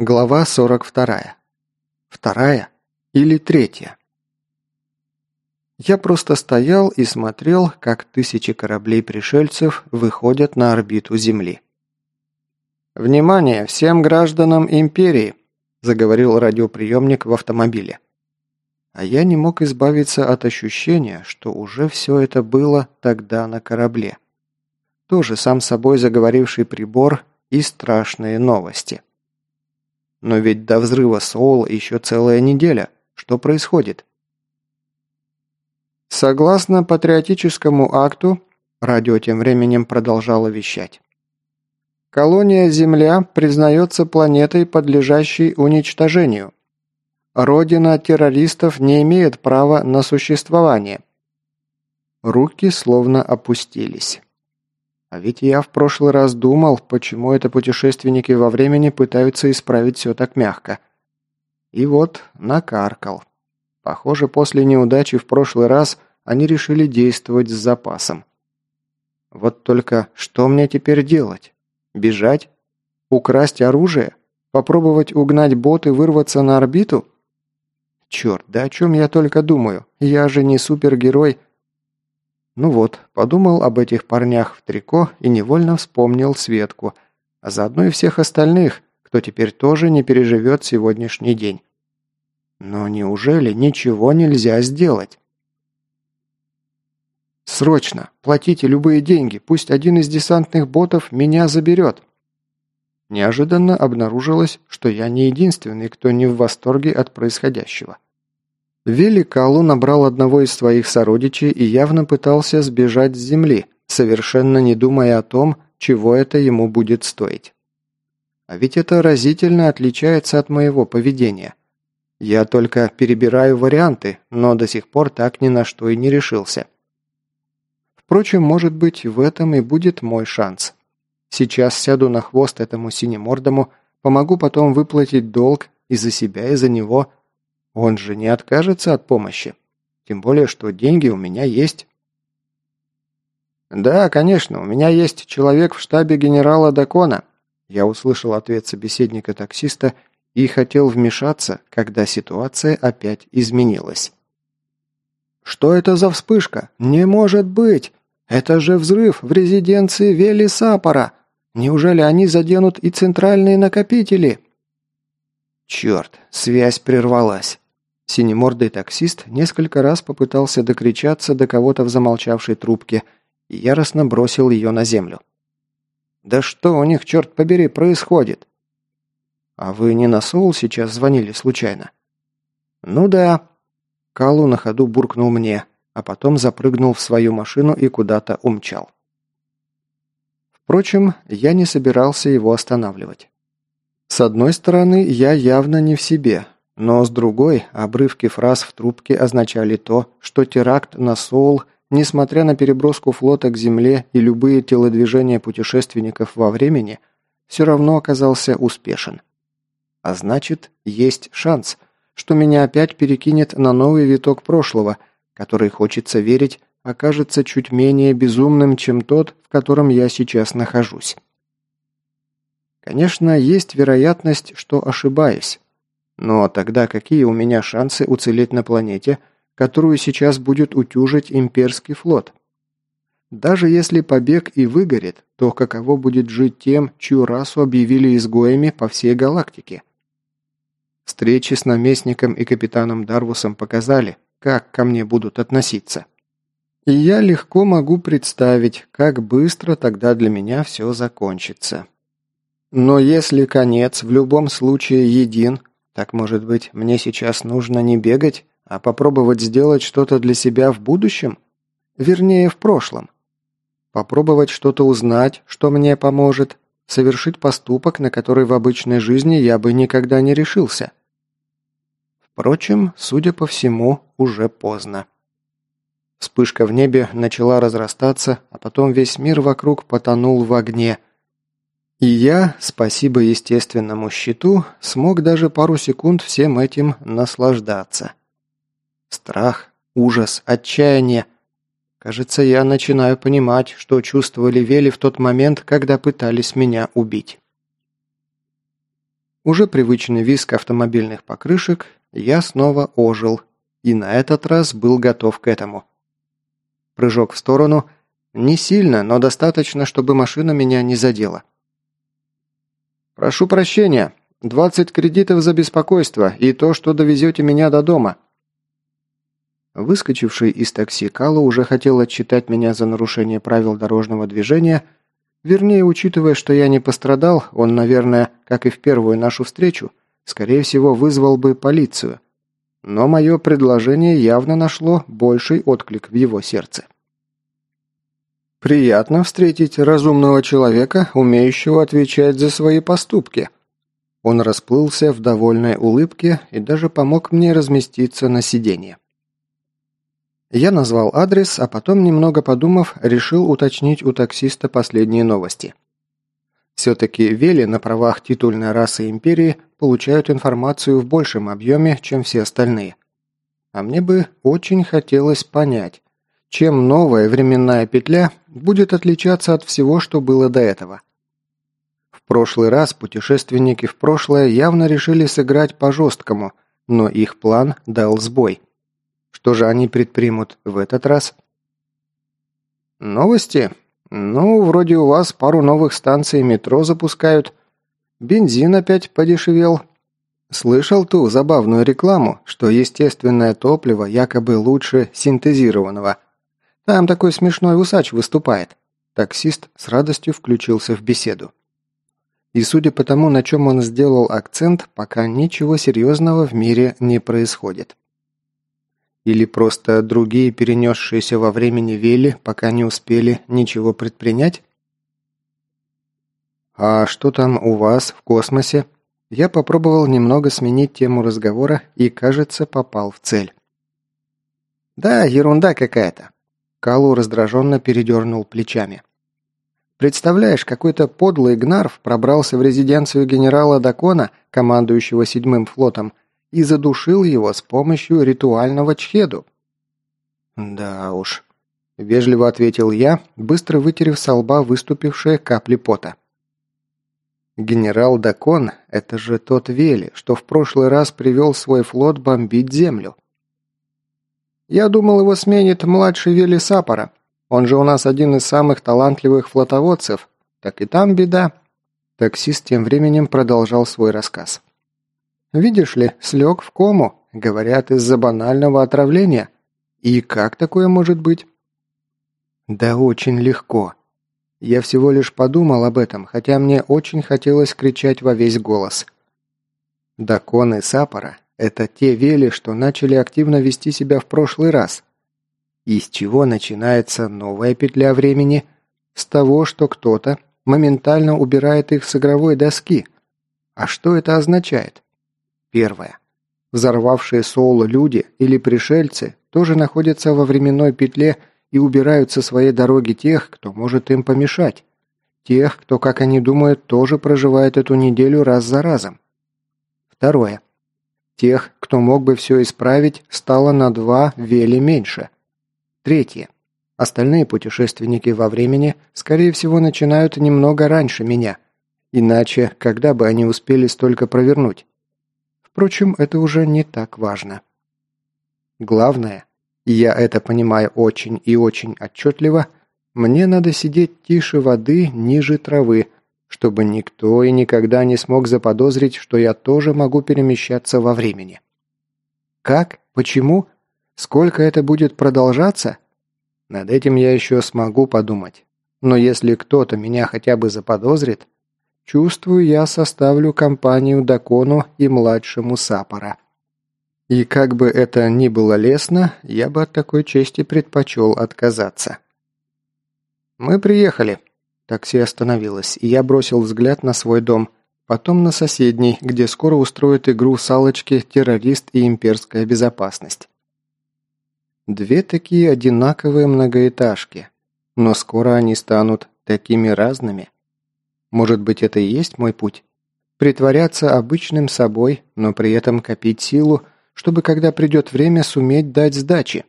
Глава 42. Вторая или третья? Я просто стоял и смотрел, как тысячи кораблей-пришельцев выходят на орбиту Земли. «Внимание всем гражданам Империи!» – заговорил радиоприемник в автомобиле. А я не мог избавиться от ощущения, что уже все это было тогда на корабле. Тоже сам собой заговоривший прибор и страшные новости. Но ведь до взрыва Соул еще целая неделя. Что происходит? Согласно патриотическому акту, радио тем временем продолжало вещать. Колония Земля признается планетой, подлежащей уничтожению. Родина террористов не имеет права на существование. Руки словно опустились. А ведь я в прошлый раз думал, почему это путешественники во времени пытаются исправить все так мягко. И вот накаркал. Похоже, после неудачи в прошлый раз они решили действовать с запасом. Вот только что мне теперь делать? Бежать? Украсть оружие? Попробовать угнать бот и вырваться на орбиту? Черт, да о чем я только думаю? Я же не супергерой, ну вот, подумал об этих парнях в трико и невольно вспомнил Светку, а заодно и всех остальных, кто теперь тоже не переживет сегодняшний день. Но неужели ничего нельзя сделать? «Срочно! Платите любые деньги, пусть один из десантных ботов меня заберет!» Неожиданно обнаружилось, что я не единственный, кто не в восторге от происходящего. Вилли Калу набрал одного из своих сородичей и явно пытался сбежать с земли, совершенно не думая о том, чего это ему будет стоить. А ведь это разительно отличается от моего поведения. Я только перебираю варианты, но до сих пор так ни на что и не решился. Впрочем, может быть, в этом и будет мой шанс. Сейчас сяду на хвост этому синемордому, помогу потом выплатить долг и за себя, и за него – он же не откажется от помощи. Тем более, что деньги у меня есть. «Да, конечно, у меня есть человек в штабе генерала Дакона», я услышал ответ собеседника-таксиста и хотел вмешаться, когда ситуация опять изменилась. «Что это за вспышка? Не может быть! Это же взрыв в резиденции Вели Сапора! Неужели они заденут и центральные накопители?» Черт, связь прервалась. Синемордый таксист несколько раз попытался докричаться до кого-то в замолчавшей трубке и яростно бросил ее на землю. «Да что у них, черт побери, происходит?» «А вы не на Соул сейчас звонили случайно?» «Ну да». Калу на ходу буркнул мне, а потом запрыгнул в свою машину и куда-то умчал. Впрочем, я не собирался его останавливать. С одной стороны, я явно не в себе, но с другой, обрывки фраз в трубке означали то, что теракт на Соул, несмотря на переброску флота к Земле и любые телодвижения путешественников во времени, все равно оказался успешен. А значит, есть шанс, что меня опять перекинет на новый виток прошлого, который, хочется верить, окажется чуть менее безумным, чем тот, в котором я сейчас нахожусь. Конечно, есть вероятность, что ошибаюсь. Но тогда какие у меня шансы уцелеть на планете, которую сейчас будет утюжить имперский флот? Даже если побег и выгорит, то каково будет жить тем, чью расу объявили изгоями по всей галактике? Встречи с наместником и капитаном Дарвусом показали, как ко мне будут относиться. И я легко могу представить, как быстро тогда для меня все закончится. Но если конец в любом случае един, так, может быть, мне сейчас нужно не бегать, а попробовать сделать что-то для себя в будущем? Вернее, в прошлом. Попробовать что-то узнать, что мне поможет, совершить поступок, на который в обычной жизни я бы никогда не решился. Впрочем, судя по всему, уже поздно. Вспышка в небе начала разрастаться, а потом весь мир вокруг потонул в огне – и я, спасибо естественному щиту, смог даже пару секунд всем этим наслаждаться. Страх, ужас, отчаяние. Кажется, я начинаю понимать, что чувствовали Вели в тот момент, когда пытались меня убить. Уже привычный визг автомобильных покрышек, я снова ожил, и на этот раз был готов к этому. Прыжок в сторону, не сильно, но достаточно, чтобы машина меня не задела. «Прошу прощения, 20 кредитов за беспокойство и то, что довезете меня до дома», Выскочивший из такси Кало уже хотел отчитать меня за нарушение правил дорожного движения. Вернее, учитывая, что я не пострадал, он, наверное, как и в первую нашу встречу, скорее всего, вызвал бы полицию. Но мое предложение явно нашло больший отклик в его сердце. «Приятно встретить разумного человека, умеющего отвечать за свои поступки». Он расплылся в довольной улыбке и даже помог мне разместиться на сиденье. Я назвал адрес, а потом, немного подумав, решил уточнить у таксиста последние новости. Все-таки Вели на правах титульной расы империи получают информацию в большем объеме, чем все остальные. А мне бы очень хотелось понять, чем новая временная петля будет отличаться от всего, что было до этого. В прошлый раз путешественники в прошлое явно решили сыграть по-жесткому, но их план дал сбой – что же они предпримут в этот раз? Новости? Ну, вроде у вас пару новых станций метро запускают. Бензин опять подешевел. Слышал ту забавную рекламу, что естественное топливо якобы лучше синтезированного. Там такой смешной усач выступает. Таксист с радостью включился в беседу. И судя по тому, на чем он сделал акцент, пока ничего серьезного в мире не происходит. Или просто другие, перенесшиеся во времени вели, пока не успели ничего предпринять? «А что там у вас в космосе?» Я попробовал немного сменить тему разговора и, кажется, попал в цель. «Да, ерунда какая-то». Калу раздраженно передернул плечами. «Представляешь, какой-то подлый Гнарф пробрался в резиденцию генерала Дакона, командующего седьмым флотом, и задушил его с помощью ритуального чхеду. «Да уж», – вежливо ответил я, быстро вытерев со лба выступившие капли пота. «Генерал Дакон – это же тот Вели, что в прошлый раз привел свой флот бомбить землю». «Я думал, его сменит младший Вели Сапора. Он же у нас один из самых талантливых флотоводцев. Так и там беда». Таксист тем временем продолжал свой рассказ. Видишь ли, слег в кому, говорят, из-за банального отравления. И как такое может быть? Да очень легко. Я всего лишь подумал об этом, хотя мне очень хотелось кричать во весь голос. Дакон и Сапора – это те вели, что начали активно вести себя в прошлый раз. Из чего начинается новая петля времени? С того, что кто-то моментально убирает их с игровой доски. А что это означает? Первое. Взорвавшие Соула люди или пришельцы тоже находятся во временной петле и убирают со своей дороги тех, кто может им помешать. Тех, кто, как они думают, тоже проживает эту неделю раз за разом. Второе. Тех, кто мог бы все исправить, стало на два вели меньше. Третье. Остальные путешественники во времени, скорее всего, начинают немного раньше меня. Иначе, когда бы они успели столько провернуть? Впрочем, это уже не так важно. Главное, и я это понимаю очень и очень отчетливо, мне надо сидеть тише воды, ниже травы, чтобы никто и никогда не смог заподозрить, что я тоже могу перемещаться во времени. Как? Почему? Сколько это будет продолжаться? Над этим я еще смогу подумать. Но если кто-то меня хотя бы заподозрит, Чувствую, я составлю компанию Дакону и младшему Сапора. И как бы это ни было лестно, я бы от такой чести предпочел отказаться. «Мы приехали». Такси остановилось, и я бросил взгляд на свой дом, потом на соседний, где скоро устроят игру салочки «Террорист и имперская безопасность». Две такие одинаковые многоэтажки, но скоро они станут такими разными. Может быть, это и есть мой путь? Притворяться обычным собой, но при этом копить силу, чтобы когда придет время суметь дать сдачи.